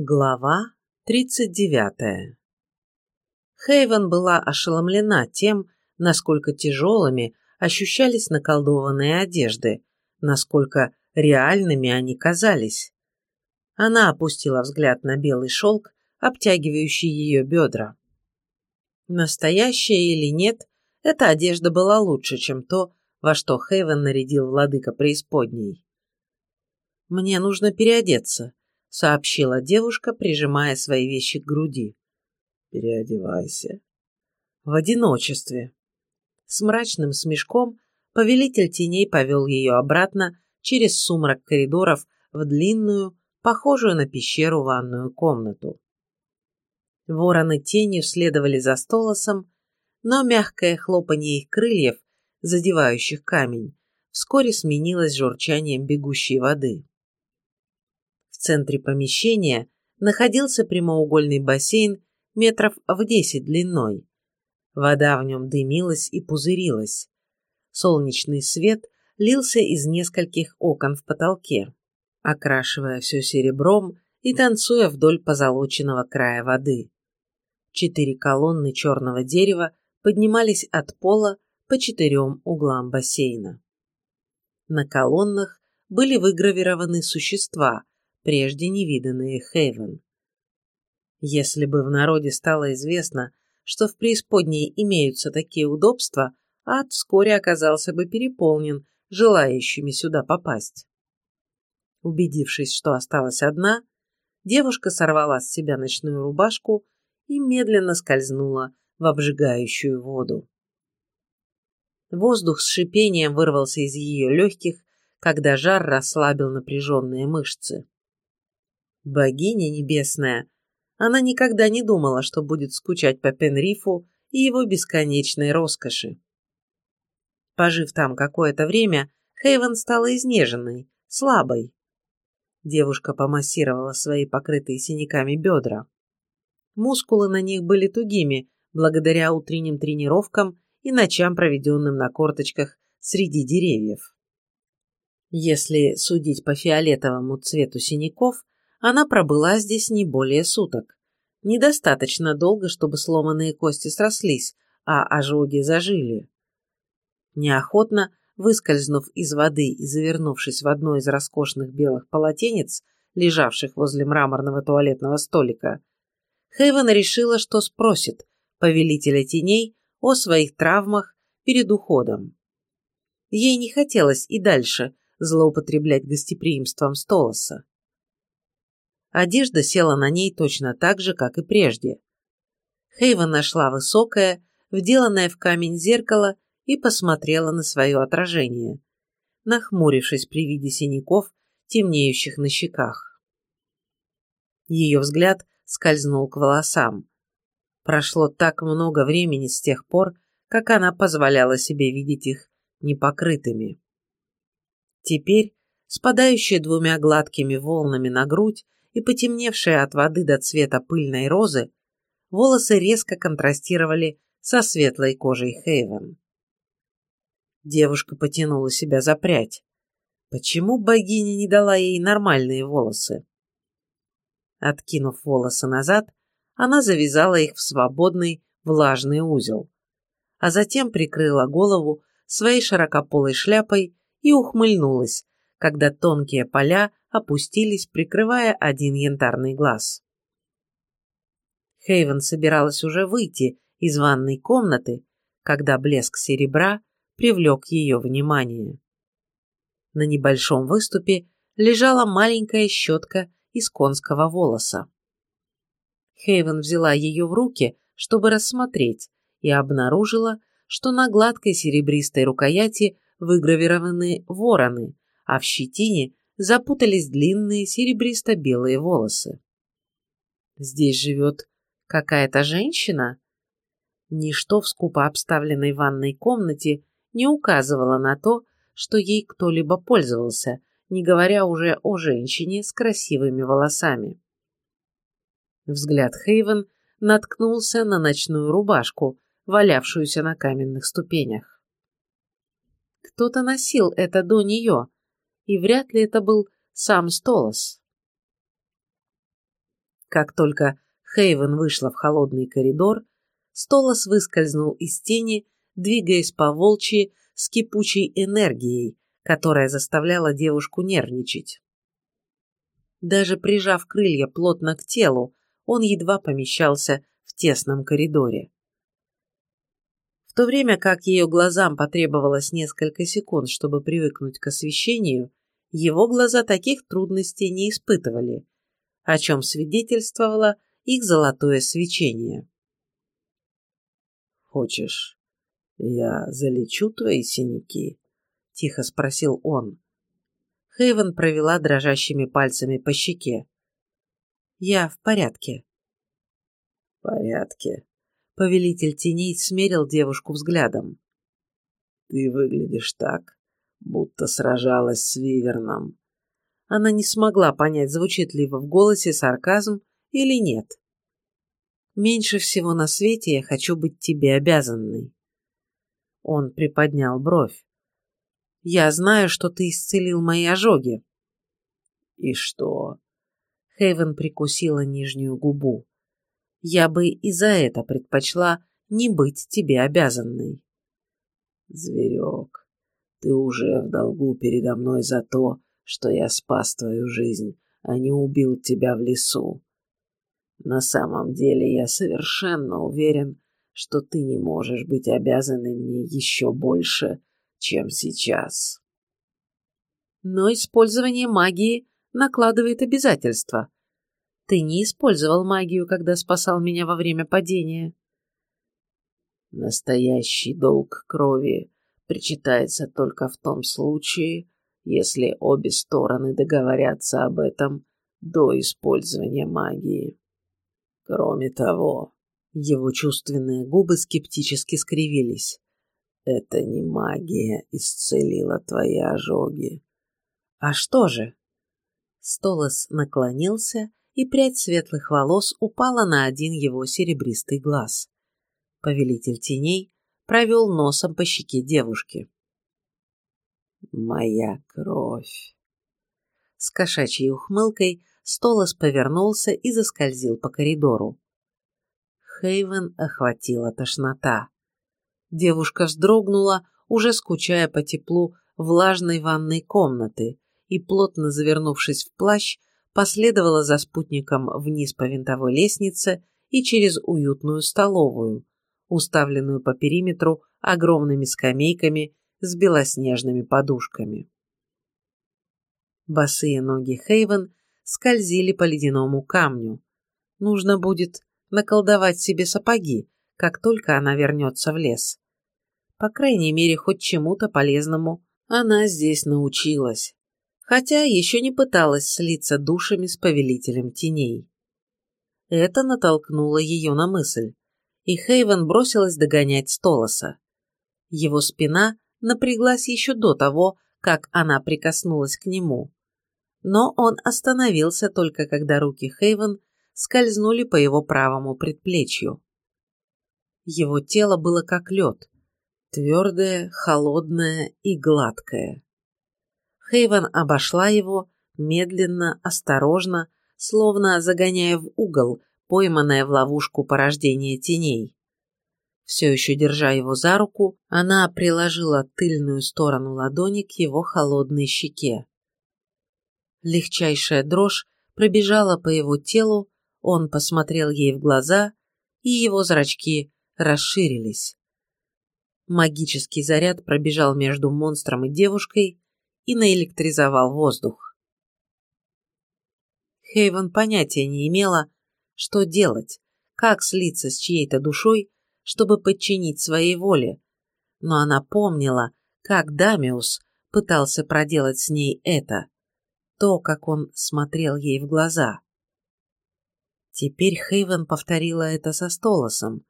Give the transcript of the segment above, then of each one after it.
Глава 39. Хейвен была ошеломлена тем, насколько тяжелыми ощущались наколдованные одежды, насколько реальными они казались. Она опустила взгляд на белый шелк, обтягивающий ее бедра. Настоящая или нет, эта одежда была лучше, чем то, во что Хейвен нарядил владыка преисподней. «Мне нужно переодеться», — сообщила девушка, прижимая свои вещи к груди. «Переодевайся». В одиночестве. С мрачным смешком повелитель теней повел ее обратно через сумрак коридоров в длинную, похожую на пещеру ванную комнату. Вороны тенью следовали за столосом, но мягкое хлопанье их крыльев, задевающих камень, вскоре сменилось журчанием бегущей воды. В центре помещения находился прямоугольный бассейн метров в десять длиной. Вода в нем дымилась и пузырилась. Солнечный свет лился из нескольких окон в потолке, окрашивая все серебром и танцуя вдоль позолоченного края воды. Четыре колонны черного дерева поднимались от пола по четырем углам бассейна. На колоннах были выгравированы существа, прежде невиданные Хейвен. Если бы в народе стало известно, что в преисподней имеются такие удобства, ад вскоре оказался бы переполнен желающими сюда попасть. Убедившись, что осталась одна, девушка сорвала с себя ночную рубашку и медленно скользнула в обжигающую воду. Воздух с шипением вырвался из ее легких, когда жар расслабил напряженные мышцы. Богиня небесная, она никогда не думала, что будет скучать по Пенрифу и его бесконечной роскоши. Пожив там какое-то время, Хейвен стала изнеженной, слабой. Девушка помассировала свои покрытые синяками бедра. Мускулы на них были тугими, благодаря утренним тренировкам и ночам, проведенным на корточках среди деревьев. Если судить по фиолетовому цвету синяков, она пробыла здесь не более суток. Недостаточно долго, чтобы сломанные кости срослись, а ожоги зажили. Неохотно, выскользнув из воды и завернувшись в одно из роскошных белых полотенец, лежавших возле мраморного туалетного столика, Хейвен решила, что спросит повелителя теней о своих травмах перед уходом. Ей не хотелось и дальше злоупотреблять гостеприимством Столоса. Одежда села на ней точно так же, как и прежде. Хейвен нашла высокое, вделанное в камень зеркало и посмотрела на свое отражение, нахмурившись при виде синяков, темнеющих на щеках. Ее взгляд скользнул к волосам. Прошло так много времени с тех пор, как она позволяла себе видеть их непокрытыми. Теперь, спадающие двумя гладкими волнами на грудь, и потемневшие от воды до цвета пыльной розы, волосы резко контрастировали со светлой кожей Хейвен. Девушка потянула себя за прядь. Почему богиня не дала ей нормальные волосы? Откинув волосы назад, она завязала их в свободный влажный узел, а затем прикрыла голову своей широкополой шляпой и ухмыльнулась, когда тонкие поля опустились, прикрывая один янтарный глаз. Хейвен собиралась уже выйти из ванной комнаты, когда блеск серебра привлек ее внимание. На небольшом выступе лежала маленькая щетка из конского волоса. Хейвен взяла ее в руки, чтобы рассмотреть, и обнаружила, что на гладкой серебристой рукояти выгравированы вороны, а в щетине запутались длинные серебристо-белые волосы. Здесь живет какая-то женщина? Ничто в скупо обставленной ванной комнате не указывало на то, что ей кто-либо пользовался, не говоря уже о женщине с красивыми волосами. Взгляд Хейвен наткнулся на ночную рубашку, валявшуюся на каменных ступенях. Кто-то носил это до нее, и вряд ли это был сам Столос. Как только Хейвен вышла в холодный коридор, Столос выскользнул из тени, двигаясь по волчьи с кипучей энергией, которая заставляла девушку нервничать. Даже прижав крылья плотно к телу, он едва помещался в тесном коридоре. В то время как ее глазам потребовалось несколько секунд, чтобы привыкнуть к освещению, его глаза таких трудностей не испытывали, о чем свидетельствовало их золотое свечение. «Хочешь, я залечу твои синяки?» – тихо спросил он. Хейвен провела дрожащими пальцами по щеке. «Я в порядке». «В порядке», — повелитель теней смерил девушку взглядом. «Ты выглядишь так, будто сражалась с Виверном». Она не смогла понять, звучит ли в голосе сарказм или нет. «Меньше всего на свете я хочу быть тебе обязанной». Он приподнял бровь. «Я знаю, что ты исцелил мои ожоги». «И что?» Хейвен прикусила нижнюю губу. «Я бы и за это предпочла не быть тебе обязанной». «Зверек, ты уже в долгу передо мной за то, что я спас твою жизнь, а не убил тебя в лесу. На самом деле я совершенно уверен, что ты не можешь быть обязанной мне еще больше, чем сейчас». Но использование магии накладывает обязательства. Ты не использовал магию, когда спасал меня во время падения. Настоящий долг крови причитается только в том случае, если обе стороны договорятся об этом до использования магии. Кроме того, его чувственные губы скептически скривились. Это не магия исцелила твои ожоги. А что же? Столос наклонился, и прядь светлых волос упала на один его серебристый глаз. Повелитель теней провел носом по щеке девушки. «Моя кровь!» С кошачьей ухмылкой Столос повернулся и заскользил по коридору. Хейвен охватила тошнота. Девушка вздрогнула, уже скучая по теплу влажной ванной комнаты, и, плотно завернувшись в плащ, последовала за спутником вниз по винтовой лестнице и через уютную столовую, уставленную по периметру огромными скамейками с белоснежными подушками. Босые ноги Хейвен скользили по ледяному камню. Нужно будет наколдовать себе сапоги, как только она вернется в лес. По крайней мере, хоть чему-то полезному она здесь научилась хотя еще не пыталась слиться душами с повелителем теней. Это натолкнуло ее на мысль, и Хейвен бросилась догонять Столоса. Его спина напряглась еще до того, как она прикоснулась к нему. Но он остановился только когда руки Хейвен скользнули по его правому предплечью. Его тело было как лед, твердое, холодное и гладкое. Хейвен обошла его, медленно, осторожно, словно загоняя в угол, пойманная в ловушку порождения теней. Все еще держа его за руку, она приложила тыльную сторону ладони к его холодной щеке. Легчайшая дрожь пробежала по его телу, он посмотрел ей в глаза, и его зрачки расширились. Магический заряд пробежал между монстром и девушкой, и наэлектризовал воздух. Хейвен понятия не имела, что делать, как слиться с чьей-то душой, чтобы подчинить своей воле, но она помнила, как Дамиус пытался проделать с ней это, то, как он смотрел ей в глаза. Теперь Хейвен повторила это со Столосом,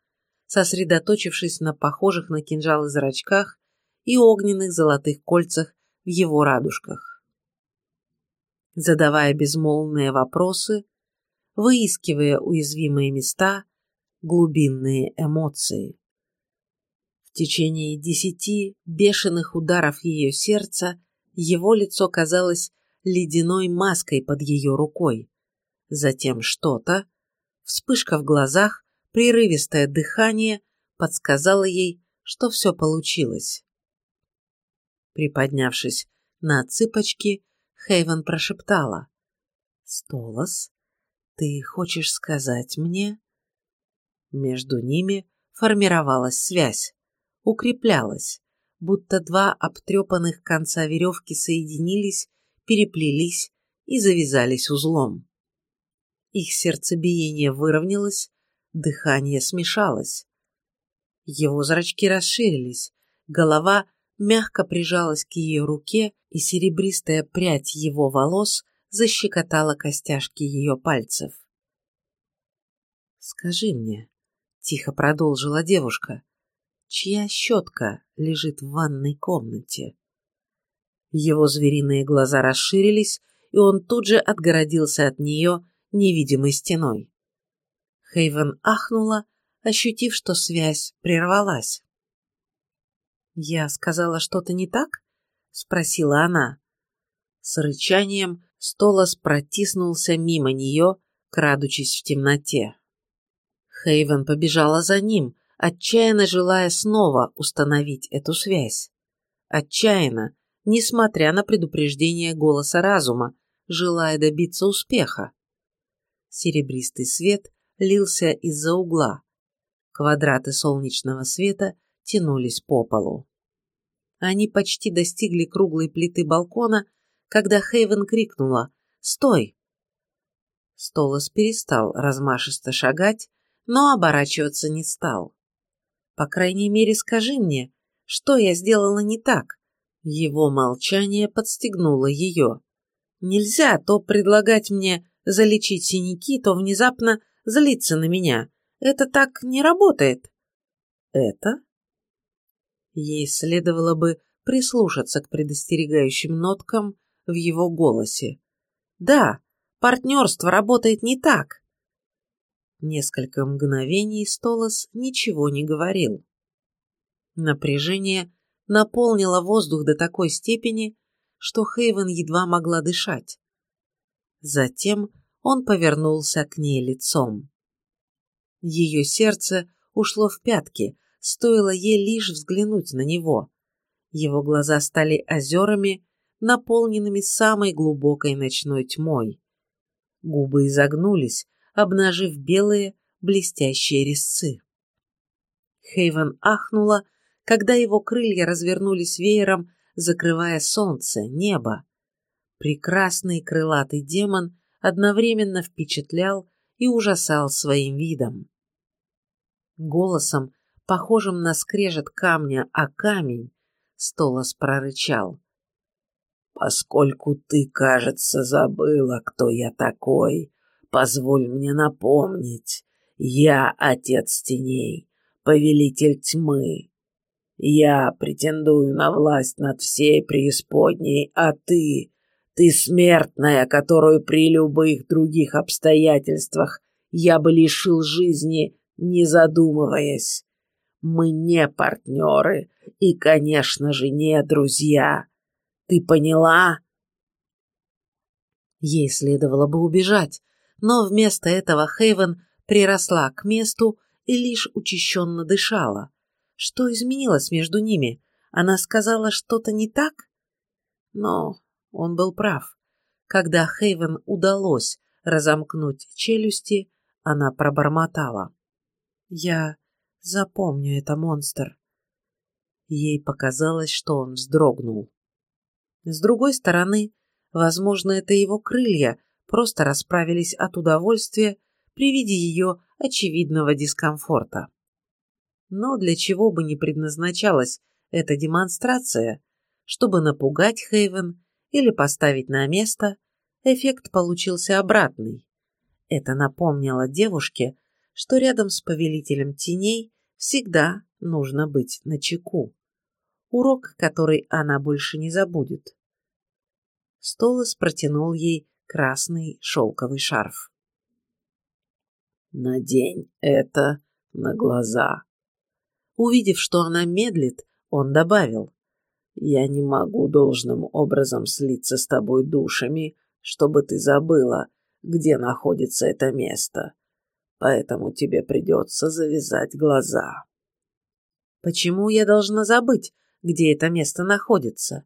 сосредоточившись на похожих на кинжалы зрачках и огненных золотых кольцах в его радужках. Задавая безмолвные вопросы, выискивая уязвимые места, глубинные эмоции. В течение десяти бешеных ударов ее сердца его лицо казалось ледяной маской под ее рукой, Затем что-то, вспышка в глазах, прерывистое дыхание подсказало ей, что все получилось. Приподнявшись на цыпочки, Хейвен прошептала. «Столос, ты хочешь сказать мне?» Между ними формировалась связь, укреплялась, будто два обтрепанных конца веревки соединились, переплелись и завязались узлом. Их сердцебиение выровнялось, дыхание смешалось. Его зрачки расширились, голова мягко прижалась к ее руке, и серебристая прядь его волос защекотала костяшки ее пальцев. «Скажи мне», — тихо продолжила девушка, чья щетка лежит в ванной комнате. Его звериные глаза расширились, и он тут же отгородился от нее невидимой стеной. Хейвен ахнула, ощутив, что связь прервалась. «Я сказала что-то не так?» — спросила она. С рычанием Столос протиснулся мимо нее, крадучись в темноте. Хейвен побежала за ним, отчаянно желая снова установить эту связь. Отчаянно, несмотря на предупреждение голоса разума, желая добиться успеха. Серебристый свет лился из-за угла. Квадраты солнечного света тянулись по полу. Они почти достигли круглой плиты балкона, когда Хейвен крикнула «Стой!». Столос перестал размашисто шагать, но оборачиваться не стал. По крайней мере, скажи мне, что я сделала не так?» Его молчание подстегнуло ее. «Нельзя то предлагать мне залечить синяки, то внезапно злиться на меня. Это так не работает». «Это?» Ей следовало бы прислушаться к предостерегающим ноткам в его голосе. «Да, партнерство работает не так. Несколько мгновений Столос ничего не говорил. Напряжение наполнило воздух до такой степени, что Хейвен едва могла дышать. Затем он повернулся к ней лицом. Ее сердце ушло в пятки, стоило ей лишь взглянуть на него. Его глаза стали озерами, наполненными самой глубокой ночной тьмой. Губы изогнулись, обнажив белые блестящие резцы. Хейвен ахнула, когда его крылья развернулись веером, закрывая солнце, небо. Прекрасный крылатый демон одновременно впечатлял и ужасал своим видом. Голосом, похожим на скрежет камня о камень, Столос прорычал. «Поскольку ты, кажется, забыла, кто я такой, Позволь мне напомнить, я отец теней, повелитель тьмы. Я претендую на власть над всей преисподней, а ты, ты смертная, которую при любых других обстоятельствах я бы лишил жизни, не задумываясь. Мы не партнеры и, конечно же, не друзья. Ты поняла? Ей следовало бы убежать, но вместо этого Хейвен приросла к месту и лишь учащенно дышала. Что изменилось между ними? Она сказала что-то не так? Но он был прав. Когда Хейвен удалось разомкнуть челюсти, она пробормотала. «Я запомню это, монстр». Ей показалось, что он вздрогнул. С другой стороны, возможно, это его крылья просто расправились от удовольствия при виде ее очевидного дискомфорта. Но для чего бы ни предназначалась эта демонстрация, чтобы напугать Хейвен или поставить на место, эффект получился обратный. Это напомнило девушке, что рядом с повелителем теней всегда нужно быть начеку. Урок, который она больше не забудет. Столос протянул ей красный шелковый шарф. «Надень это на глаза». Увидев, что она медлит, он добавил. «Я не могу должным образом слиться с тобой душами, чтобы ты забыла, где находится это место, поэтому тебе придется завязать глаза. Почему я должна забыть, где это место находится?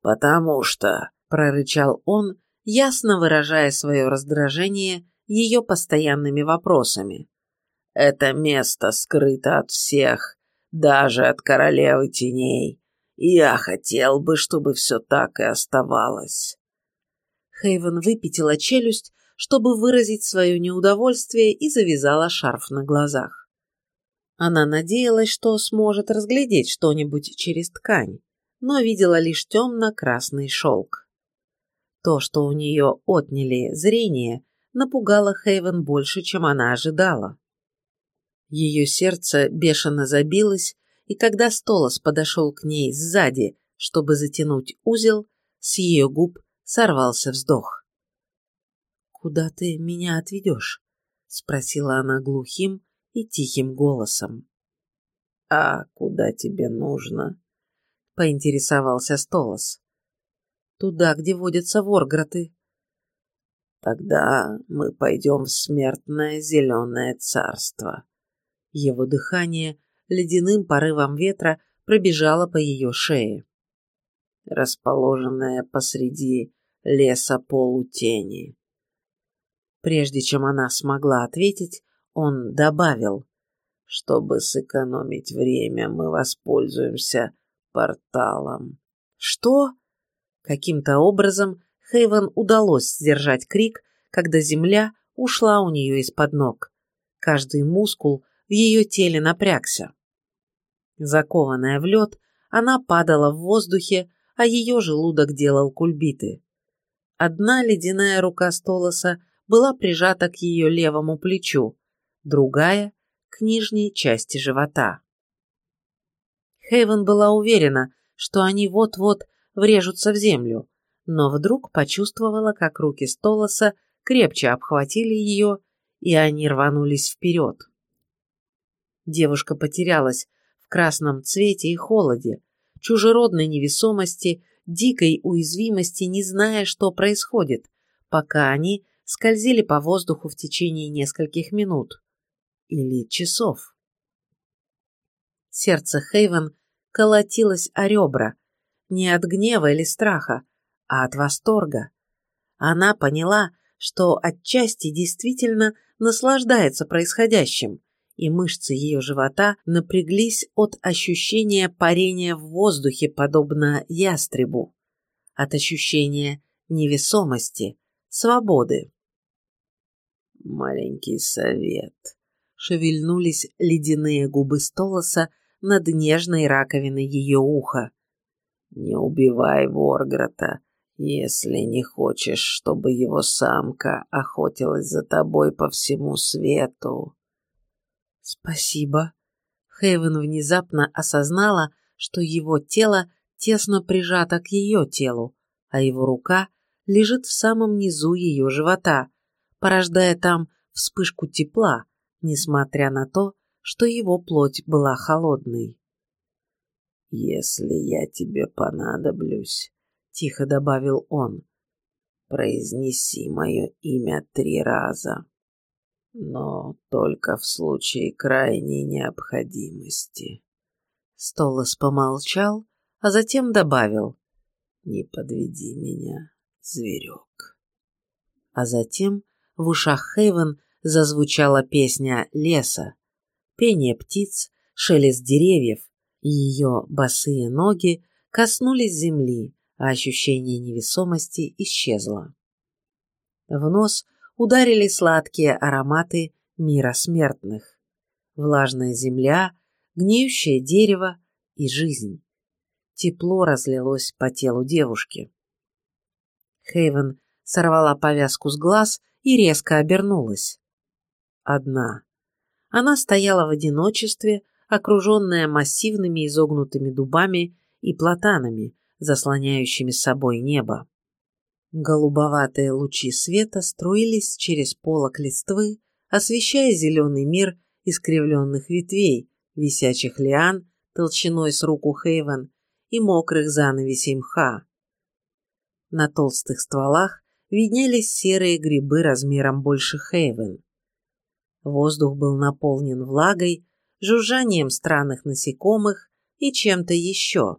Потому что, прорычал он, ясно выражая свое раздражение ее постоянными вопросами. Это место скрыто от всех, даже от королевы теней. Я хотел бы, чтобы все так и оставалось. Хейвен выпятила челюсть, чтобы выразить свое неудовольствие и завязала шарф на глазах. Она надеялась, что сможет разглядеть что-нибудь через ткань, но видела лишь темно-красный шелк. То, что у нее отняли зрение, напугало Хейвен больше, чем она ожидала. Ее сердце бешено забилось, и когда Столос подошел к ней сзади, чтобы затянуть узел, с ее губ сорвался вздох. «Куда ты меня отведешь?» — спросила она глухим и тихим голосом. «А куда тебе нужно?» — поинтересовался Столос. «Туда, где водятся воргроты». «Тогда мы пойдем в смертное зеленое царство». Его дыхание ледяным порывом ветра пробежало по ее шее. Расположенное посреди леса полутени. Прежде чем она смогла ответить, он добавил, чтобы сэкономить время, мы воспользуемся порталом. Что? Каким-то образом Хейвен удалось сдержать крик, когда земля ушла у нее из-под ног. Каждый мускул в ее теле напрягся. Закованная в лед, она падала в воздухе, а ее желудок делал кульбиты. Одна ледяная рука Столоса была прижата к ее левому плечу, другая — к нижней части живота. Хейвен была уверена, что они вот-вот врежутся в землю, но вдруг почувствовала, как руки Столоса крепче обхватили ее, и они рванулись вперед. Девушка потерялась в красном цвете и холоде, чужеродной невесомости, дикой уязвимости, не зная, что происходит, пока они скользили по воздуху в течение нескольких минут или часов. Сердце Хейвен колотилось о ребра, не от гнева или страха, а от восторга. Она поняла, что отчасти действительно наслаждается происходящим, и мышцы ее живота напряглись от ощущения парения в воздухе, подобно ястребу, от ощущения невесомости, свободы. Маленький совет. Шевельнулись ледяные губы Столоса над нежной раковиной ее уха. Не убивай Ворграта, если не хочешь, чтобы его самка охотилась за тобой по всему свету. «Спасибо». Хейвен внезапно осознала, что его тело тесно прижато к ее телу, а его рука лежит в самом низу ее живота, порождая там вспышку тепла, несмотря на то, что его плоть была холодной. «Если я тебе понадоблюсь», — тихо добавил он, — «произнеси мое имя три раза» но только в случае крайней необходимости. Столос помолчал, а затем добавил «Не подведи меня, зверек». А затем в ушах Хейвен зазвучала песня леса, пение птиц, шелест деревьев, и ее босые ноги коснулись земли, а ощущение невесомости исчезло. В нос ударили сладкие ароматы мира смертных. Влажная земля, гниющее дерево и жизнь. Тепло разлилось по телу девушки. Хейвен сорвала повязку с глаз и резко обернулась. Одна. Она стояла в одиночестве, окруженная массивными изогнутыми дубами и платанами, заслоняющими собой небо. Голубоватые лучи света струились через полок листвы, освещая зеленый мир искривленных ветвей, висячих лиан толщиной с руку Хейвен и мокрых занавесей мха. На толстых стволах виднелись серые грибы размером больше Хейвен. Воздух был наполнен влагой, жужжанием странных насекомых и чем-то еще.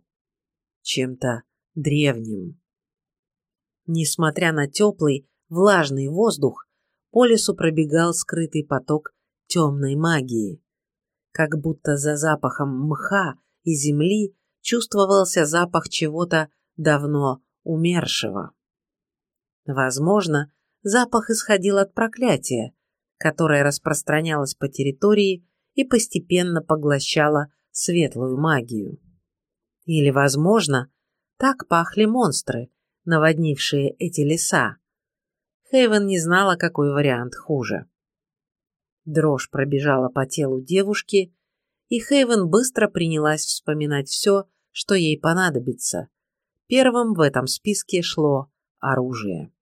Чем-то древним. Несмотря на теплый, влажный воздух, по лесу пробегал скрытый поток темной магии. Как будто за запахом мха и земли чувствовался запах чего-то давно умершего. Возможно, запах исходил от проклятия, которое распространялось по территории и постепенно поглощало светлую магию. Или, возможно, так пахли монстры, наводнившие эти леса. Хейвен не знала, какой вариант хуже. Дрожь пробежала по телу девушки, и Хейвен быстро принялась вспоминать все, что ей понадобится. Первым в этом списке шло оружие.